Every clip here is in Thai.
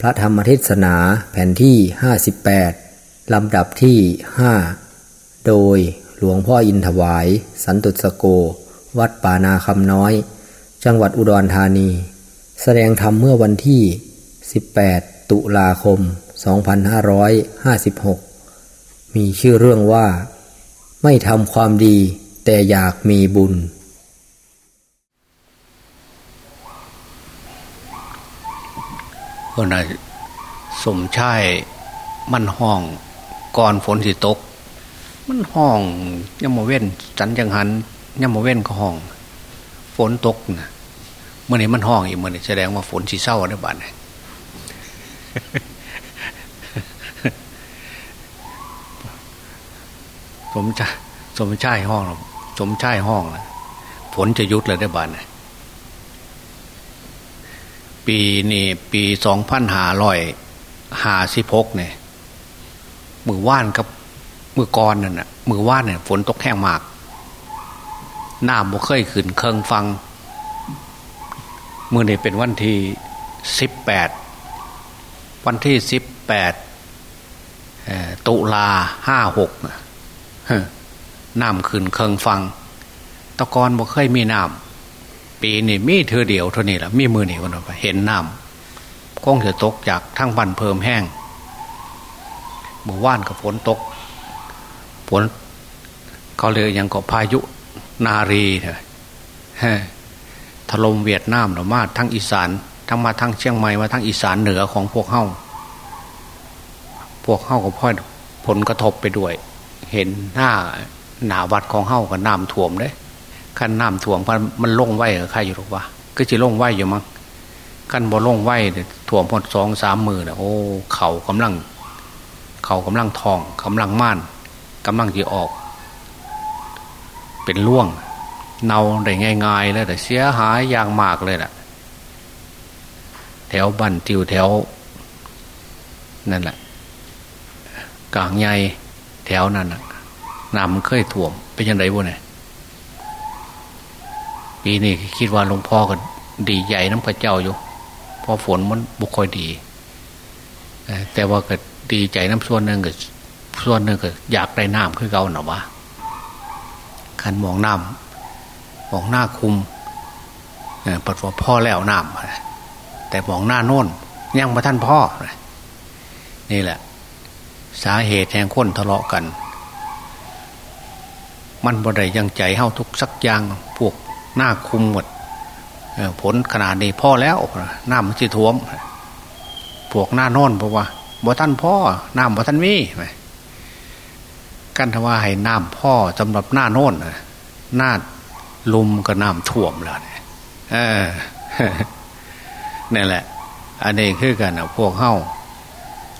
พระธรรมเทศนาแผ่นที่ 58 ลำดับที่ 5 โดยหลวงพ่ออินถวาย สันตุสโก วัดป่านาคำน้อย จังหวัดอุดรธานี แสดงธรรมเมื่อวันที่ 18 ตุลาคม 2556 มีชื่อเรื่องว่า ไม่ทำความดีแต่อยากมีบุญ คนไหนสมชายมันห้องก่อนฝนสิตก มันห้องย่ำมเว้นจันจังหันย่ำมเว้นก็ห้อง ฝนตกนะเมื่อนี้มันห้องอีกเมื่อนี้แสดงว่าฝนสีเศร้าได้บ้านสมชายสมชายห้องสมชายห้องฝนจะยุดเลยได้บ้านนะ ปีนี่ปีสองพันหาร้อยหาสิบหกเนี่ยมือว่านกับมือกรนั่นน่ะมือว่านเนี่ยฝนตกแห้งมากน้ำบ่เคยขึ้นเคิงฟังมือนี่เป็นวันที่สิบแปดวันที่สิบแปดตุลาห้าหกน้ำขึ้นเคิงฟังตะกอนบ่เคยมีน้ำ ปีนี่มีเธอเดียวเท่านี้แหละมีมือนี่วันไปเห็นน้ำก้องจะตกจากทั้งบันเพิ่มแห้งเมื่อว่านกับฝนตกฝนเขาเลยยังก็พายุนารีเถอะถล่มเวียดนามหรือมาทั้งอีสานทั้งมาทั้งเชียงใหม่มาทั้งอีสานเหนือของพวกเฮ้าพวกเฮ้ากับพ่อผลกระทบไปด้วย เห็นหน้าหนาวัดของเฮ้ากับน้ำท่วมเลย ขั้นน้ำถ่วงมันลงไหวกับใครอยู่หรอวะก็จะลงไหวอยู่มั้งขั้นบ่ลงไหวถ่วงพอดสองสามมือเนี่ยโอ้เข่ากำลัง เข่ากำลังทองกำลังม่านกำลังจะออก เป็นล่วง เนาได้ง่ายๆแล้วแต่เสียหายอย่างมากเลยแหละแถวบันติวแถว นั่นแหละกลางใหญ่แถวนั้นน้ำมันเคยถ่วมเป็นยังไงบุเนี่ย ปีนี้คิดว่าหลวงพ่อก็ดีใหญ่น้ำพระเจ้าอยู่เพราะฝนมันบุคคลดี แต่ว่าก็ดีใจน้ำส่วนหนึ่งก็ส่วนหนึ่งก็อยากได้น้ำคือเก่าหนอวะขันมองน้ำมองหน้าคุมปัดว่าพ่อแล้วน้ำแต่มองหน้าโน่นยังมาท่านพ่อ นี่แหละ สาเหตุแห่งคนทะเลาะกัน มันบ่ได้ยังใจเฮาทุกสักอย่างพวก หน้าคุมหมดผลขนาดนี้พ่อแล้วน้ำมันจะท่วมพวกหน้านอนเพราะว่าบ่ท่านพ่อน้ำบ่ท่านมีกันทว่าให้น้ำพ่อสำหรับหน้าน่นหน้าลุมก็น้ำท่วมแล้วเนี่ยนี่แหละ อันนี้คือกันนะพวกเข้า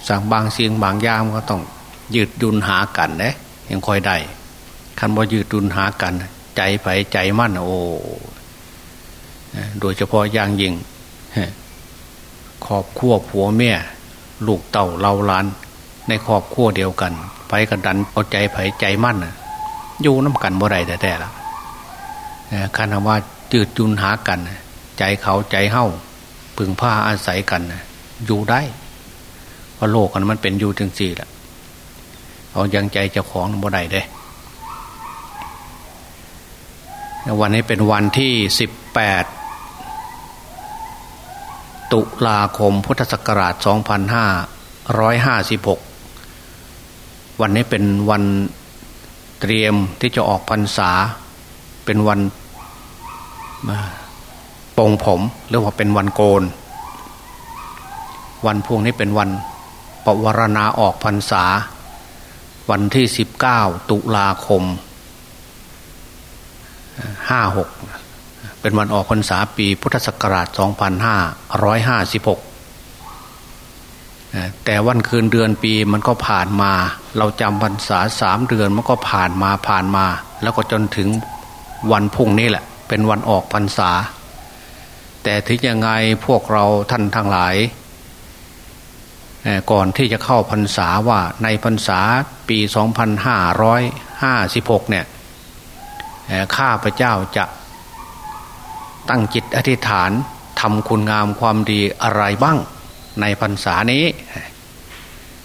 สั่งบางเสียงบางยามก็ต้องยืดดุนหากันเนะยังคอยได้คันบ่ยืดดุนหากัน ใจไผใจมั่นโอ้โดยเฉพาะอย่างยิ่งครอบครัวผัวเมียลูกเต่าเล่าล้าน ในครอบครัวเดียวกันไปกันดันเอาใจไผใจมั่นอยู่น้ากันบ่ได้แต่แต่ละคันว่าจืดจุนหากัน ใจเขาใจเฮ้าพึงผ้าอาศัยกันอยู่ได้เพราะโลกกันมันเป็นอยู่จึงสี่แหละเอายังใจเจ้าของบ่ได้เด้ วันนี้เป็นวันที่สิบแปดตุลาคมพุทธศักราช 2556 วันนี้เป็นวันเตรียมที่จะออกพรรษา เป็นวันปงผมหรือว่าเป็นวันโกน วันพวงนี้เป็นวันปวารณาออกพรรษา วันที่ 19 ตุลาคม ห้าหกเป็นวันออกพรรษาปีพุทธศักราชสองพันห้าร้อยห้าสิบหกแต่วันคืนเดือนปีมันก็ผ่านมา เราจำพรรษาสามเดือนมันก็ผ่านมาผ่านมา แล้วก็จนถึงวันพุ่งนี้แหละ เป็นวันออกพรรษา แต่ถึงยังไงพวกเราท่านทั้งหลาย ก่อนที่จะเข้าพรรษาว่าในพรรษาปี 2556 เนี่ย ข้าพเจ้าจะตั้งจิตอธิษฐานทำคุณงามความดีอะไรบ้างในในพรรษานี้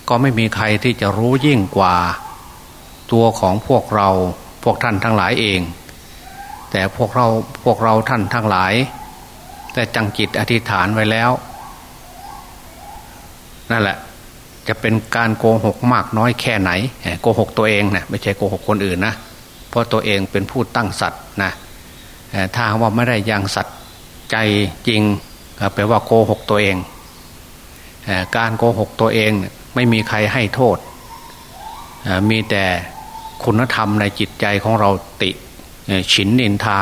ก็ไม่มีใครที่จะรู้ยิ่งกว่าตัวของพวกเราพวกท่านทั้งหลายเอง แต่พวกเราพวกเราท่านทั้งหลาย แต่จังจิตอธิษฐานไว้แล้ว นั่นแหละจะเป็นการโกหกมากน้อยแค่ไหนโกหกตัวเองนะไม่ใช่โกหกคนอื่นนะ เพราะตัวเองเป็นผู้ตั้งสัตว์นะถ้าว่าไม่ได้ยังสัตว์ใจจริงแปลว่าโกหกตัวเอง การโกหกตัวเองไม่มีใครให้โทษ มีแต่คุณธรรมในจิตใจของเราติฉินนินทา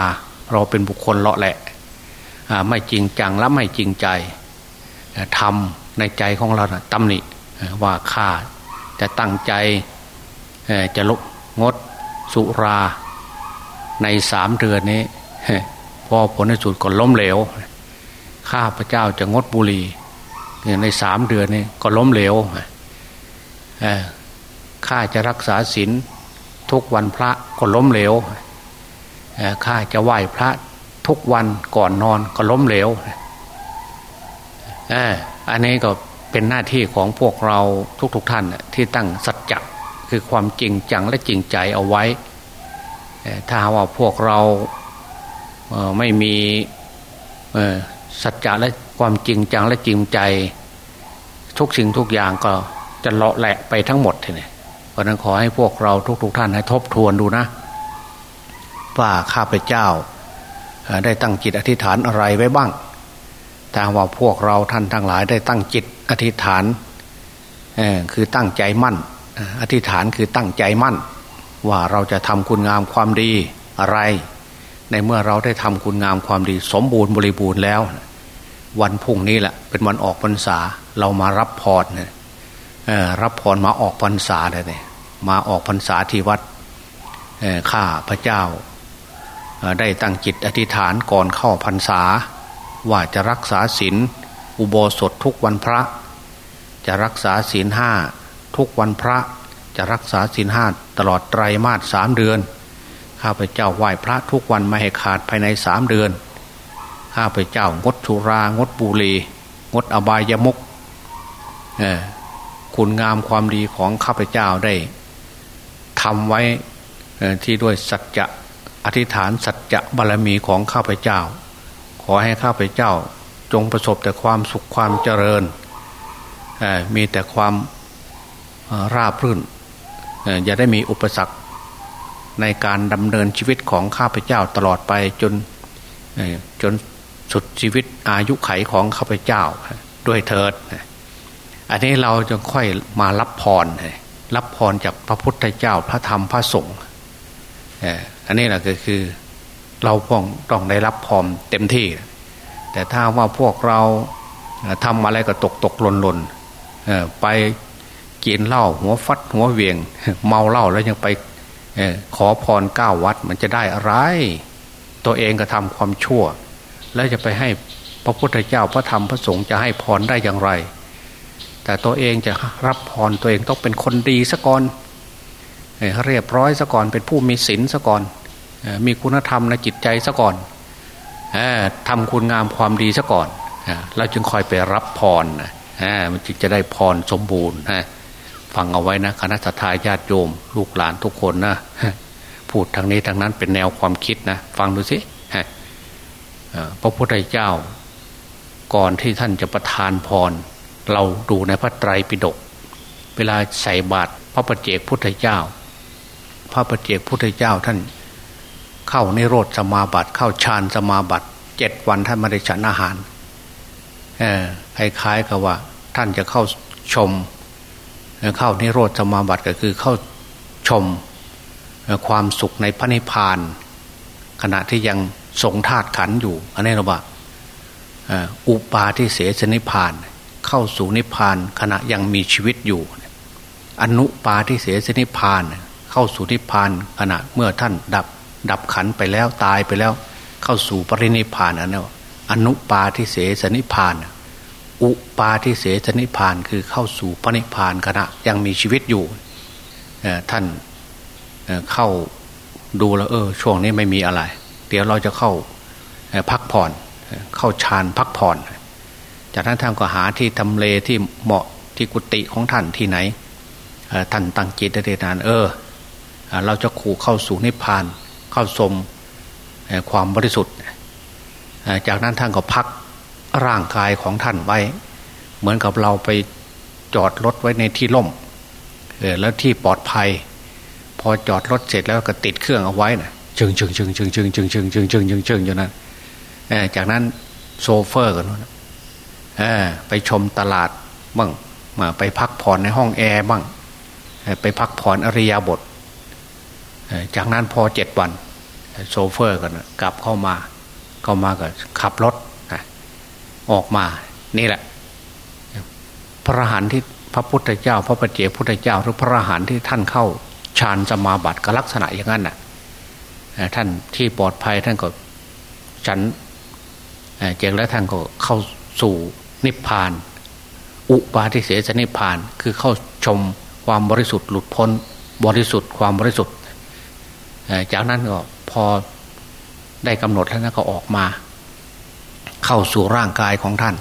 เราเป็นบุคคลเลาะแหละ ไม่จริงจังและไม่จริงใจทำในใจของเราตำหนิว่าข้าจะตั้งใจจะลดงด สุราในสามเดือนนี้พอผลในสุดก็ล้มเหลว ข้าพระเจ้าจะงดบุหรี่ในสามเดือนนี้ก็ล้มเหลวข้าจะรักษาศีลทุกวันพระก็ล้มเหลวข้าจะไหว้พระทุกวันก่อนนอนก็ล้มเหลวอันนี้ก็เป็นหน้าที่ของพวกเราทุกๆทท่านที่ตั้งสัจจะ คือความจริงจังและจริงใจเอาไว้ ถ้าว่าพวกเราไม่มีสัจจะและความจริงจังและจริงใจ ทุกสิ่งทุกอย่างก็จะเลาะแหละไปทั้งหมดทีนี้เพราะนั้นขอให้พวกเราทุกๆทท่านให้ทบทวนดูนะว่าข้าพเจ้าได้ตั้งจิตอธิษฐานอะไรไว้บ้างถ้าว่าพวกเราท่านทั้งหลายได้ตั้งจิตอธิษฐานคือตั้งใจมั่น อธิษฐานคือตั้งใจมั่น ว่าเราจะทำคุณงามความดีอะไร ในเมื่อเราได้ทำคุณงามความดี สมบูรณ์บริบูรณ์แล้ว วันพุ่งนี้แหละเป็นวันออกพรรษาเรามารับพรเนี่ยรับพรมาออกพรรษาเลยมาออกพรรษาที่วัดข้าพระเจ้า ได้ตั้งจิตอธิษฐานก่อนเข้าพรรษา ว่าจะรักษาศีลอุโบสถทุกวันพระ จะรักษาศีลห้า ทุกวันพระจะรักษาศีลห้าตลอดไตรมาสสามเดือน ข้าพเจ้าไหว้พระทุกวันไม่ให้ขาดภายในสามเดือน ข้าพเจ้างดชุรางดบุหรี่งดอบายามุกคุณงามความดีของข้าพเจ้าได้ทำไว้ที่ด้วยสัจจะอธิษฐานสัจจะบารรมีของข้าพเจ้า ขอให้ข้าพเจ้าจงประสบแต่ความสุขความเจริญมีแต่ความ ราบรื่น อย่าได้มีอุปสรรคในการดำเนินชีวิตของข้าพเจ้าตลอดไปจนจนสุดชีวิตอายุไขของข้าพเจ้าด้วยเถิด อันนี้เราจะค่อยมารับพร รับพรจากพระพุทธเจ้าพระธรรมพระสงฆ์อันนี้แหละก็คือเราพ้องต้องได้รับพรเต็มที่ แต่ถ้าว่าพวกเราทำอะไรก็ตกตกหล่นหล่นไป กินเหล้าหัวฟัดหัวเวียง เมาเหล้าแล้วยังไปขอพรก้าวัดมันจะได้อะไร ตัวเองก็ทำความชั่ว แล้วจะไปให้พระพุทธเจ้าพระธรรมพระสงฆ์จะให้พรได้อย่างไร แต่ตัวเองจะรับพรตัวเองต้องเป็นคนดีซะก่อนเรียบร้อยซะก่อนเป็นผู้มีศีลซะก่อนมีคุณธรรมในจิตใจซะก่อนทำคุณงามความดีซะก่อนเราจึงคอยไปรับพรมันจึงจะได้พรสมบูรณ์ ฟังเอาไว้นะคณะทาญาติโยม ลูกหลานทุกคนนะพูดทางนี้ทางนั้นเป็นแนวความคิดนะฟังดูสิพระพุทธเจ้า ก่อนที่ท่านจะประทานพร เราดูในพระไตรปิฎกเวลาใส่บาตรพระประเจกพุทธเจ้า พระประเจกพุทธเจ้าท่าน เข้าในโรธสมาบัติเข้าฌานสมาบัติเจ็ดวันท่านไม่ได้ฉันอาหารคล้ายๆกับว่า ท่านจะเข้าชม เข้านิโรธสมาบัติก็คือเข้าชมความสุขในพระนิพพาน ขณะที่ยังทรงธาตุขันอยู่ อันนี้เราบอกอุปาที่เสสนิพาน เข้าสู่นิพพานขณะยังมีชีวิตอยู่ อนุปาที่เสสนิพาน เข้าสู่นิพพานขณะเมื่อท่านดับดับขันไปแล้วตายไปแล้ว เข้าสู่ปรินิพานอันนี้อนุปาที่เสสนิพาน อุปาทิเสสนิพานคือเข้าสู่พระนิพานขณะยังมีชีวิตอยู่ท่านเข้าดูแล้วเออช่วงนี้ไม่มีอะไร เดี๋ยวเราจะเข้าพักผ่อนเข้าฌานพักผ่อน จากนั้นท่านก็หาที่ทำเลที่เหมาะที่กุฏิของท่านที่ไหนท่านตั้งจิตได้นานเออ เราจะขู่เข้าสู่นิพพาน เข้าสมความบริสุทธิ์ จากนั้นท่านก็พัก ร่างกายของท่านไว้ เหมือนกับเราไปจอดรถไว้ในที่ล่มแล้วที่ปลอดภัย พอจอดรถเสร็จแล้วก็ติดเครื่องเอาไว้นะชึงชึงชึงชึงชึงชึงชึงชึงชึงชึงชึงอยู่นั้นจากนั้นโซเฟอร์กันไปชมตลาดบ้างมาไปพักผ่อนในห้องแอร์บ้างไปพักผ่อนอริยบทจากนั้นพอเจ็ดวัน โซเฟอร์กันกลับเข้ามาเข้ามาก็ขับรถ ออกมานี่แหละ พระหันที่พระพุทธเจ้า พระปเจพุทธเจ้า หรือพระหันที่ท่านเข้าฌานสมาบัติก็ลักษณะอย่างนั้นน่ะท่านที่ปลอดภัยท่านก็ฉันเจงแล้วท่านก็เข้าสู่นิพพาน อุปาทิเสสนิพพานคือเข้าชมความบริสุทธิ์หลุดพ้นบริสุทธิ์ความบริสุทธิ์จากนั้นก็พอได้กำหนดแล้วก็ออกมา เข้าสู่ร่างกายของท่าน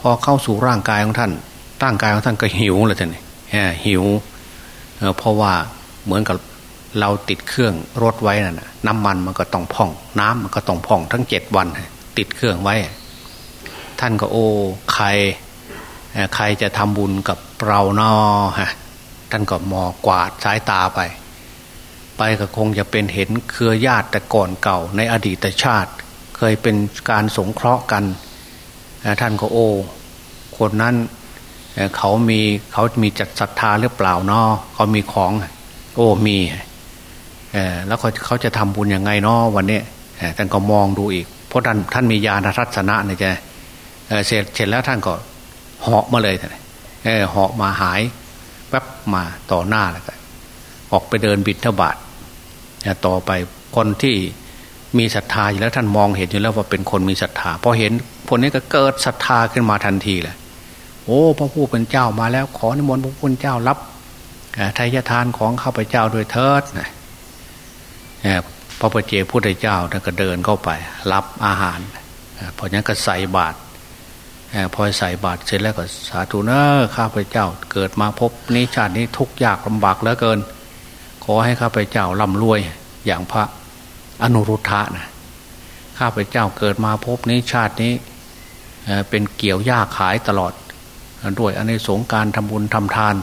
พอเข้าสู่ร่างกายของท่าน ร่างกายของท่านก็หิวเลยท่านหิวเพราะว่าเหมือนกับเราติดเครื่องรถไว้นั่นน้ำมันมันก็ต้องพอง น้ำมันก็ต้องพองทั้งเจ็ดวัน ติดเครื่องไว้ ท่านก็โอ้ใครใครจะทำบุญกับเรานอฮะท่านก็มอกวาดสายตาไป ไปก็คงจะเป็นเห็นเครือญาติแต่ก่อนเก่าในอดีตชาติ เคยเป็นการสงเคราะห์กัน ท่านก็โอ้คนนั้นเขามีเขามีจัดศรัทธาหรือเปล่าเนาะเขามีของ โอ้มีแล้วเขาเขาจะทำบุญยังไงเนาะวันนี้ท่านก็มองดูอีก เพราะท่านท่านมีญาณทัศนะเนี่ยจะเสร็จเสร็จแล้วท่านก็เหาะมาเลยท่านเหาะมาหายแป๊บมาต่อหน้าแล้วก็ออกไปเดินบิณฑบาตต่อไปคนที่ มีศรัทธาอยู่แล้วท่านมองเห็นอยู่แล้วว่าเป็นคนมีศรัทธาพอเห็นคนนี้ก็เกิดศรัทธาขึ้นมาทันทีเลยโอ้พระผู้เป็นเจ้ามาแล้ว ขอนิมนต์พระผู้เป็นเจ้ารับทายทานของข้าพเจ้าโดยเทิดนะพระปเจพุทธเจ้าท่านก็เดินเข้าไป รับอาหารพอนั้นก็ใส่บาตรพอใส่บาตรเสร็จแล้วก็สาธุเนอข้าพเจ้าเกิดมาพบนี้ชาตินี้ทุกยากลำบากเหลือเกิน ขอให้ข้าพเจ้าร่ำรวยอย่างพระ อนุรุทธะนะข้าพเจ้าเกิดมาพบนี้ชาตินี้เป็นเกี่ยวหญ้าขายตลอด ด้วยอเนกสงการทำบุญทำทาน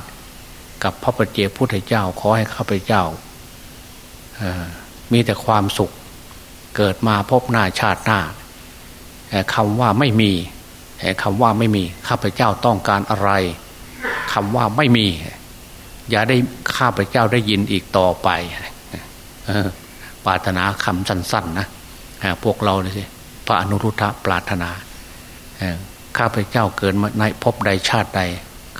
กับพระปเจพุทธเจ้าขอให้ข้าพเจ้ามีแต่ความสุข เกิดมาพบหน้าชาติหน้าคำว่าไม่มีคำว่าไม่มีข้าพเจ้าต้องการอะไรคำว่าไม่มี อย่าได้ข้าพเจ้าได้ยินอีกต่อไป ปรารถนาคำสั้นๆนะพวกเราเลยสิพระอนุรุทธะปรารถนาข้าพเจ้าเกิดมาในภพใดชาติใด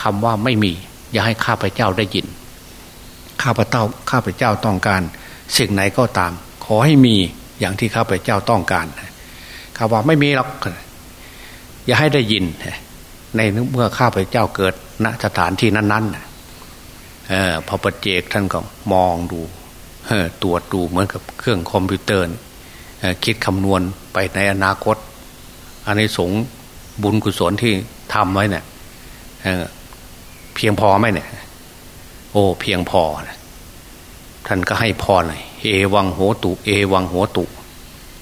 คำว่าไม่มี อย่าให้ข้าพเจ้าได้ยิน ข้าพเจ้าข้าพเจ้าต้องการสิ่งไหนก็ตาม ขอให้มีอย่างที่ข้าพเจ้าต้องการคำว่าไม่มีหรอกอย่าให้ได้ยินในเมื่อข้าพเจ้าเกิดณสถานที่นั้นๆพอประเจกท่านก็มองดู ตรวจดูเหมือนกับเครื่องคอมพิวเตอร์คิดคำนวณไปในอนาคต อันนี้สงบุญกุศลที่ทำไว้เนี่ยเพียงพอไหมเนี่ย โอ้เพียงพอนะท่านก็ให้พรเลยเอวังโหตุ เอวังโหตุ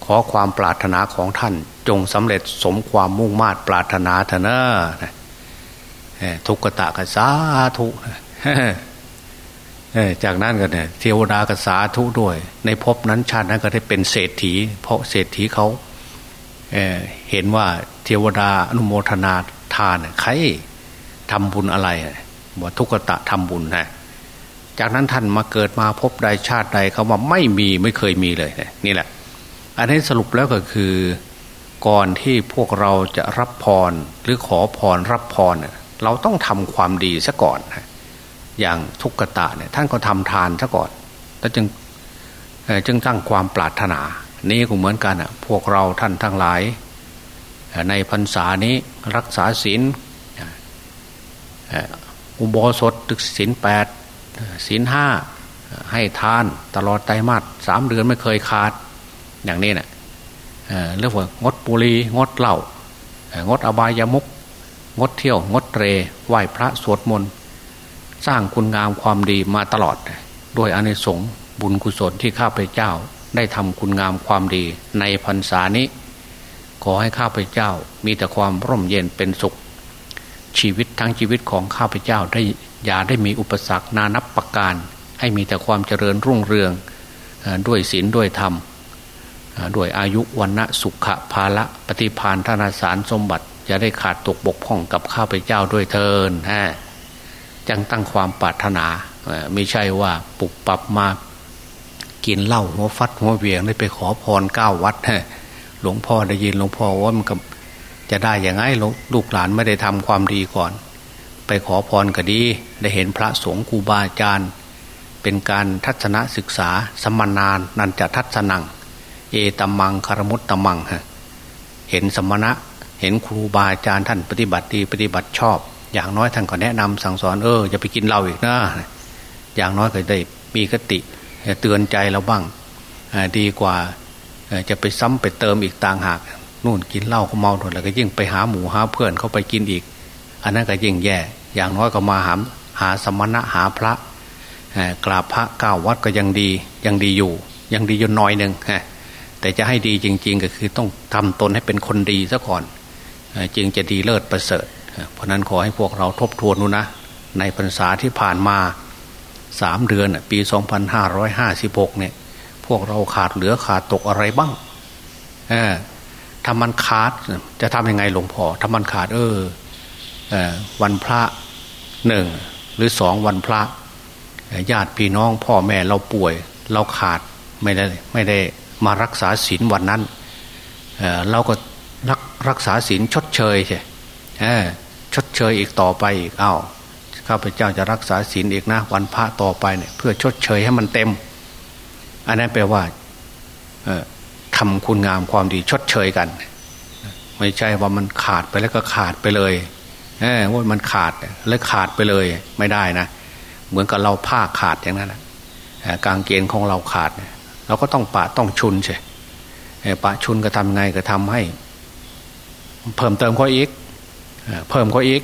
ขอความปรารถนาของท่าน จงสำเร็จสมความมุ่งมา่ปรารถนาเถอะนะทุกตะกสาธุ จากนั้นก็เนี่ยเทวดากสาธุด้วย ในภพนั้นชาตินั้นก็ได้เป็นเศรษฐี เพราะเศรษฐีเขาเเห็นว่าเทวดาอนุโมทนาทานใครทำบุญอะไรว่าทุกตะทำบุญนะจากนั้นท่านมาเกิดมาพบใดชาติใดเขาว่าไม่มีไม่เคยมีเลยนี่แหละ อันนี้สรุปแล้วก็คือก่อนที่พวกเราจะรับพรหรือขอพรรับพรเราต้องทำความดีซะก่อน อย่างทุกตะเนี่ยท่านก็ทำทานซะก่อนแล้วจึงจึงตั้งความปรารถนา นี้ก็เหมือนกันอะ พวกเราท่านทั้งหลาย ในพรรษานี้รักษาศีลอุโบสถตึกศีลแปดศีลห้าให้ทานตลอดไตรมาสสามเดือนไม่เคยขาด อย่างนี้เนะ่ยเรียกว่างดปุรีงดเหล้างดอบายามุก งดเที่ยว งดเตรไหว้พระสวดมนต์ สร้างคุณงามความดีมาตลอด ด้วยอานิสงส์บุญกุศลที่ข้าพเจ้าได้ทำคุณงามความดีในพรรษานี้ ขอให้ข้าพเจ้ามีแต่ความร่มเย็นเป็นสุข ชีวิตทั้งชีวิตของข้าพเจ้าได้อย่าได้มีอุปสรรคนานับประการ ให้มีแต่ความเจริญรุ่งเรืองด้วยศีลด้วยธรรมด้วยอายุวันณะสุขภาละปฏิพานธนาสารสมบัติจะได้ขาดตกบกพร่องกับข้าพเจ้าด้วยเทินฮะ จังตั้งความปรารถนาไม่ใช่ว่าปุกปรับมากินเหล้าหัวฟัดหัวเวียงได้ไปขอพรเก้าวัดหลวงพ่อได้ยินหลวงพ่อว่ามันจะได้อย่างไงลูกหลานไม่ได้ทำความดีก่อน ไปขอพรก็ดี ได้เห็นพระสงฆ์ครูบาอาจารย์ เป็นการทัศนศึกษาสมนานนันจะทัศนัง เอตมังคารมุตตมังฮะเห็นสมณะเห็นครูบาอาจารย์ท่านปฏิบัติดีปฏิบัติชอบ อย่างน้อยท่านก็แนะนำสั่งสอนเอออย่าไปกินเหล้าอีกนะอย่างน้อยก็ได้มีกติเตือนใจเราบ้างดีกว่าจะไปซ้ำไปเติมอีกต่างหากนู่นกินเหล้าก็เมาหมดแล้วก็ยิ่งไปหาหมูหาเพื่อนเขาไปกินอีก อันนั้นก็ยิ่งแย่ อย่างน้อยก็มาหาหาสมณะหาพระกราบพระก้าววัดก็ยังดียังดีอยู่ ยังดีอยู่น้อยหนึ่งแต่จะให้ดีจริง ๆ ก็คือต้องทำตนให้เป็นคนดีซะก่อนจึงจะดีเลิศประเสริฐ เพราะนั้นขอให้พวกเราทบทวนดูนะ ในพรรษาที่ผ่านมาสามเดือนปี 2556 เนี่ย พวกเราขาดเหลือขาดตกอะไรบ้างเออถ้ามันขาดจะทำยังไงหลวงพ่อถ้ามันขาดเออเออวันพระหนึ่งหรือสองวันพระญาติพี่น้องพ่อแม่เราป่วย เราขาดไม่ได้ไม่ได้มารักษาศีลวันนั้นเเราก็รักรักษาศีลชดเชยใช่ ชดเชยอีกต่อไปอีกเอา้าข้าพเจ้าจะรักษาศีลอีกนะวันพระต่อไปเนี่ยเพื่อชดเชยให้มันเต็ม อันนั้นแปลว่าทำคุณงามความดีชดเชยกัน ไม่ใช่ว่ามันขาดไปแล้วก็ขาดไปเลยเว่ามันขาดแล้วขาดไปเลยไม่ได้นะ เหมือนกับเราผ้าขาดอย่างนั้นนะกางเกณฑ์ของเราขาดเราก็ต้องปะต้องชุนใช่ปะชุนก็ทำไงก็ทำให้ เพิ่มเติมข้ออีก เพิ่มเข้ออีก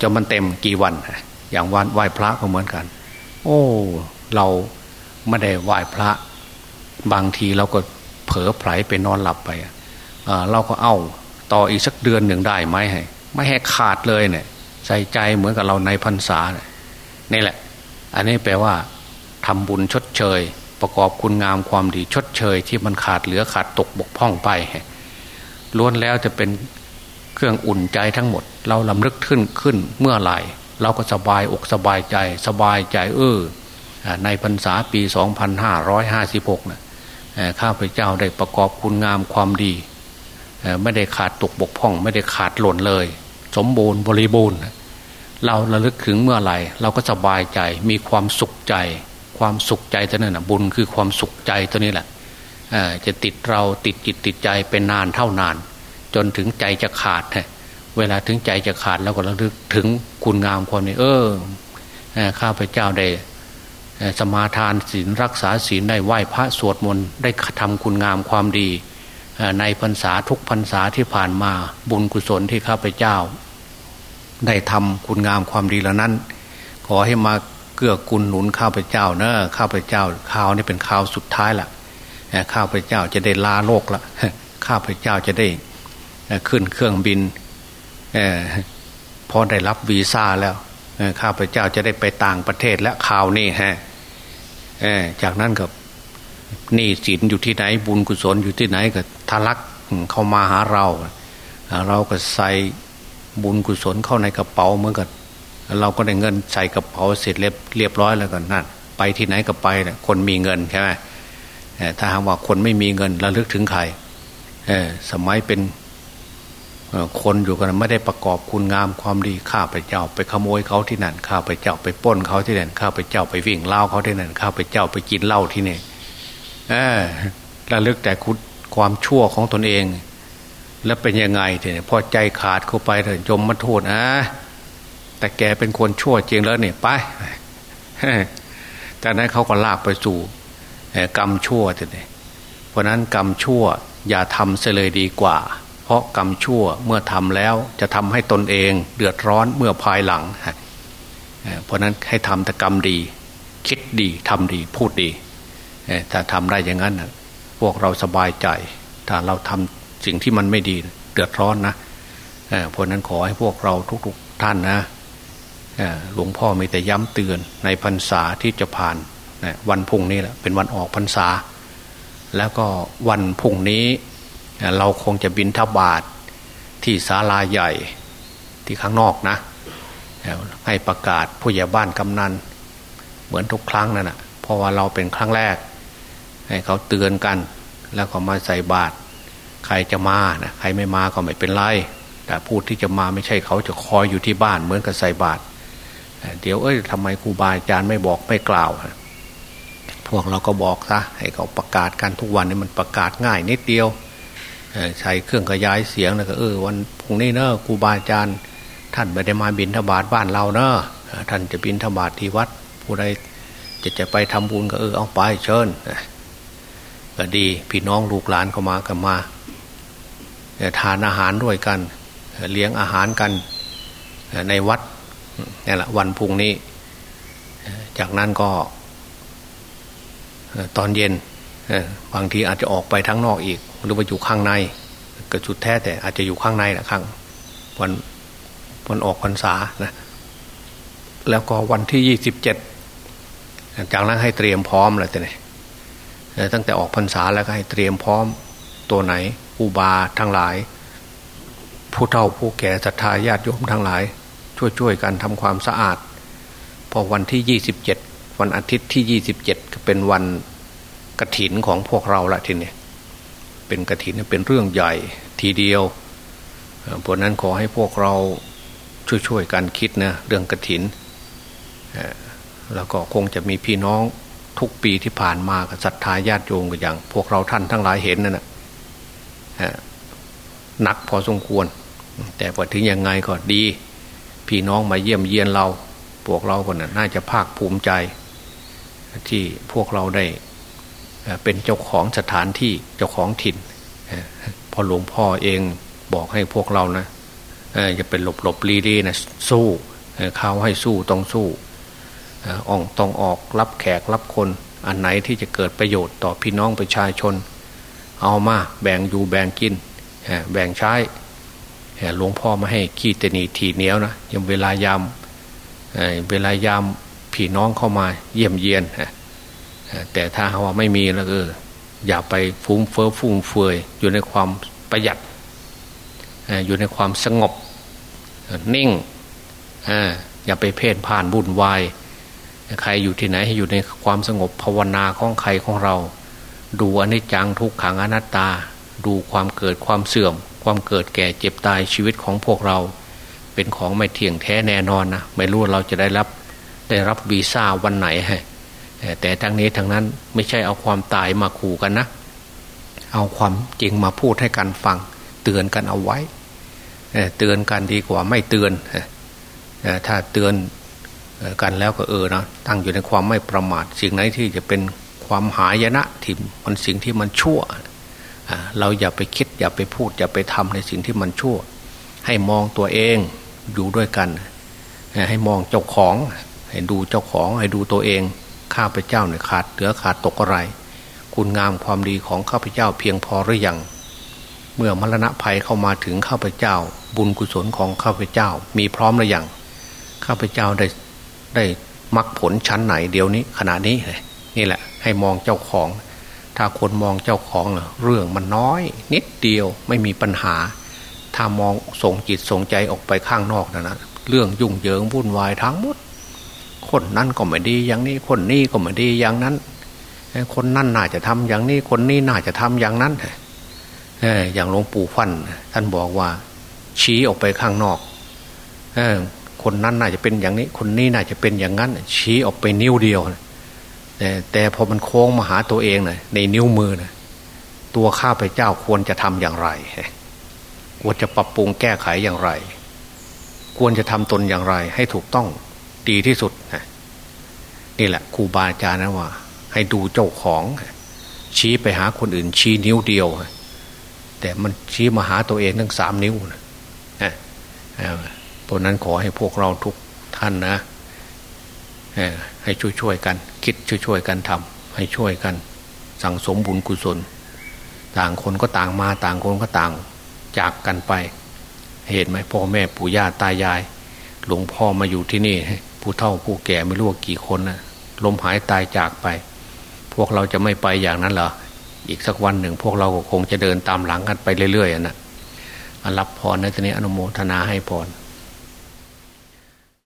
จนมันเต็มกี่วัน อย่างวันไหว้พระก็เหมือนกัน โอ้ เราไม่ได้ไหว้พระ บางทีเราก็เผลอไผลไปนอนหลับไปเราก็เอาต่ออีกสักเดือนหนึ่งได้ไหมให้ไม่ให้ขาดเลยเนี่ยใส่ใจเหมือนกับเราในพรรษาเนี่ยนี่แหละ อันนี้แปลว่าทำบุญชดเชย ประกอบคุณงามความดีชดเชย ที่มันขาดเหลือขาดตกบกพร่องไปล้วนแล้วจะเป็น เครื่องอุ่นใจทั้งหมด เราลำลึกขึ้นขึ้นเมื่อไหร่ เราก็สบายอกสบายใจ สบายใจเออในพรรษาปี 2556นะข้าพเจ้าได้ประกอบคุณงามความดี ไม่ได้ขาดตกบกพร่อง ไม่ได้ขาดหล่นเลย สมบูรณ์บริบูรณ์ เราระลึกถึงเมื่อไหร่ เราก็สบายใจมีความสุขใจ ความสุขใจตัวนั้นนะบุญคือความสุขใจตัวนี้แหละจะติดเราติดจิตติดใจเป็นนานเท่านาน จนถึงใจจะขาดเวลาถึงใจจะขาดแล้วก็ระลึกถึงคุณงามความนี้เออข้าพเจ้าได้สมาทานศีลรักษาศีลได้ไหว้พระสวดมนต์ได้ทำคุณงามความดี ในพรรษาทุกพรรษาที่ผ่านมาบุญกุศลที่ข้าพเจ้า ได้ทำคุณงามความดีแล้วนั้น ขอให้มาเกื้อกูลหนุนข้าพเจ้าเนอะข้าพเจ้าข่าวนี้เป็นข่าวสุดท้ายละข้าพเจ้าจะได้ลาโลกละข้าพเจ้าจะได้ ขึ้นเครื่องบินอพอได้รับวีซ่าแล้วข้าพเจ้าจะได้ไปต่างประเทศและข่าวนี่ฮะจากนั้นกับนี่ศีลอยู่ที่ไหนบุญกุศลอยู่ที่ไหนก็ทะลักเข้ามาหาเรา เราก็ใส่บุญกุศลเข้าในกระเป๋าเหมือนกับเราก็ได้เงินใส่กระเป๋าเสร็จเรียบเรียบร้อยแล้วกันนั่นไปที่ไหนก็ไปคนมีเงินใช่ไหมถ้าหากว่าคนไม่มีเงินระลึกถึงใครสมัยเป็น คนอยู่กันไม่ได้ประกอบคุณงามความดีข้าพเจ้า ไปขโมยเขาที่นั่นข้าพเจ้าไปป้นเขาที่นั่นข้าพเจ้าไปวิ่งเล่าเขาที่นั่นข้าพเจ้าไปกินเหล้าที่นี่เออระลึกแต่คุณความชั่วของตนเอง แล้วเป็นยังไงทีนี้พอใจขาดเข้าไปเถอะยมมาโทษอะแต่แกเป็นคนชั่วจริงแล้วเนี่ยไปแต่นั้นเขาก็ลากไปสู่กรรมชั่วทีนี้เพราะนั้นกรรมชั่ว อย่าทำเสเลยดีกว่า ราะกรรมชั่วเมื่อทำแล้วจะทำให้ตนเองเดือดร้อนเมื่อภายหลัง เพราะนั้นให้ทำแต่กรรมดี คิดดีทำดีพูดดี ถ้าทำได้อย่างนั้นพวกเราสบายใจ ถ้าเราทำสิ่งที่มันไม่ดีเดือดร้อนนะเพราะนั้นขอให้พวกเราทุก ๆท่านนะหลวงพ่อมีแต่ย้ำเตือนในพรรษาที่จะผ่านวันพุ่งนี้แหละเป็นวันออกพรรษา แล้วก็วันพุ่งนี้ เราคงจะบินทบาทที่ศาลาใหญ่ที่ข้างนอกนะ ให้ประกาศผู้ใหญ่บ้านกำนันเหมือนทุกครั้งนั่นแหะเพราะว่าเราเป็นครั้งแรก ให้เขาเตือนกัน แล้วก็มาใส่บาตรใครจะมานะใครไม่มาก็ไม่เป็นไรแต่พูดที่จะมาไม่ใช่เขาจะคอยอยู่ที่บ้านเหมือนกับใส่บาตรเดี๋ยวเอ้ยทำไมครูบาอาจารย์ไม่บอกไม่กล่าวพวกเราก็บอกซะให้เขาประกาศกันทุกวันนี้มันประกาศง่ายนิดเดียว ใช้เครื่องขยายเสียงนะก็เออวันพรุ่งนี้เนอะครูบาอาจารย์ท่านไม่ได้มาบินทบาทบ้านเราเนอะท่านจะบินทบาทที่วัด ผู้ใดจะจะไปทำบุญก็เออเอาไปเชิญก็ดีพี่น้องลูกหลานเข้ามากันมาทานอาหารด้วยกัน เลี้ยงอาหารกันในวัดนี่แหละวันพุ่งนี้ จากนั้นก็ ตอนเย็นบางทีอาจจะออกไปทั้งนอกอีก หรือว่าอยู่ข้างในก็ชุดแท้แต่อาจจะอยู่ข้างในนะข้างวันวันออกพรรษานะแล้วก็วันที่ยี่สิบเจ็ดจากนั้นให้เตรียมพร้อมเลยแต่เนี่ยตั้งแต่ออกพรรษาแล้วก็ให้เตรียมพร้อมตัวไหนอุบาทั้งหลาย ผู้เฒ่าผู้แก่ศรัทธาญาติโยมทั้งหลาย ช่วยๆกันทำความสะอาด พอวันที่ยี่สิบเจ็ดวันอาทิตย์ที่ยี่สิบเจ็ดเป็นวันกระถินของพวกเราละทีนี้ เป็นกระถินเป็นเรื่องใหญ่ทีเดียวเพราะนั้นขอให้พวกเราช่วยๆกันคิดนะเรื่องกระถินแล้วก็คงจะมีพี่น้องทุกปีที่ผ่านมากับศรัทธาญาติโยมกันอย่าง พวกเราท่านทั้งหลายเห็นนั่นแหะหนักพอสมควร แต่พอถึงยังไงก็ดี พี่น้องมาเยี่ยมเยียนเรา พวกเราคนน่าจะภาคภูมิใจ ที่พวกเราได้ เป็นเจ้าของสถานที่เจ้าของถิ่นพอหลวงพ่อเองบอกให้พวกเรานะจะเป็นหลบหลบลีรีนะสู้เขาให้สู้ต้องสู้อ่องต้องออกรับแขกรับคน อันไหนที่จะเกิดประโยชน์ต่อพี่น้องประชาชน เอามาแบ่งอยู่แบ่งกินแบ่งใช้หลวงพ่อมาให้ขี้ตนีทีเหนียวนะยังเวลายามเวลายามพี่น้องเข้ามาเยี่ยมเยียน แต่ถ้าว่าไม่มีแล้วเอออย่าไปฟุ้งเฟ้อฟุ้งเฟือยอยู่ในความประหยัดอยู่ในความสงบนิ่งอย่าไปเพ่นผ่านบุญวายใครอยู่ที่ไหนให้อยู่ในความสงบภาวนาของใครของเรา ดูอนิจจังทุกขังอนัตตา ดูความเกิดความเสื่อม ความเกิดแก่เจ็บตายชีวิตของพวกเรา เป็นของไม่เที่ยงแท้แน่นอนนะไม่รู้เราจะได้รับ ได้รับวีซ่าวันไหนให้ แต่ทั้งนี้ทั้งนั้นไม่ใช่เอาความตายมาขู่กันนะ เอาความจริงมาพูดให้กันฟัง เตือนกันเอาไว้เตือนกันดีกว่าไม่เตือนถ้าเตือนกันแล้วก็เออนะตั้งอยู่ในความไม่ประมาท สิ่งไหนที่จะเป็นความหายนะที่มันสิ่งที่มันชั่ว เราอย่าไปคิดอย่าไปพูด อย่าไปทำในสิ่งที่มันชั่ว ให้มองตัวเองอยู่ด้วยกัน ให้มองเจ้าของ ให้ดูเจ้าของให้ดูตัวเอง ข้าพเจ้าเนี่ยขาดเหลือขาดตกอะไร คุณงามความดีของข้าพเจ้าเพียงพอหรือยัง เมื่อมรณะภัยเข้ามาถึงข้าพเจ้า บุญกุศลของข้าพเจ้ามีพร้อมหรือยังข้าพเจ้าได้ได้มักผลชั้นไหนเดี๋ยวนี้ขณะนี้นี่แหละ ให้มองเจ้าของ ถ้าคนมองเจ้าของเรื่องมันน้อย นิดเดียวไม่มีปัญหา ถ้ามองส่งจิตส่งใจออกไปข้างนอกนะนะเรื่องยุ่งเหยิงวุ่นวายทั้งหมด คนนั้นก็ไม่ดีอย่างนี้คนนี้ก็ไม่ดีอย่างนั้น คนนั่นน่าจะทำอย่างนี้คนนี้น่าจะทำอย่างนั้นอย่างหลวงปู่ฟันท่านบอกว่า ชี้ออกไปข้างนอกคนนั้นน่าจะเป็นอย่างนี้ คนนี้น่าจะเป็นอย่างนั้น ชี้ออกไปนิ้วเดียวแต่แต่พอมันโค้งมาหาตัวเองนะในนิ้วมือนะตัวข้าพเจ้าควรจะทำอย่างไรควรจะปรับปรุงแก้ไขอย่างไร ควรจะทำตนอย่างไรให้ถูกต้อง ดีที่สุดนี่แหละครูบาอาจารย์นะว่า ให้ดูเจ้าของ ชี้ไปหาคนอื่น ชี้นิ้วเดียว แต่มันชี้มาหาตัวเองทั้งสามนิ้วนะเพราะนั้นขอให้พวกเราทุกท่านนะให้ช่วยๆกัน คิดช่วยๆกันทำให้ช่วยกัน สั่งสมบุญกุศล ต่างคนก็ต่างมาต่างคนก็ต่างจากกันไป เห็นไหมพ่อแม่ปู่ย่าตายาย หลวงพ่อมาอยู่ที่นี่ ผู้เฒ่าผู้แก่ไม่รู้กี่คนนะลมหายตายจากไป พวกเราจะไม่ไปอย่างนั้นเหรออีกสักวันหนึ่ง พวกเราคงจะเดินตามหลังกันไปเรื่อยๆนะรับพรในตอนนี้อนุโมทนาให้พร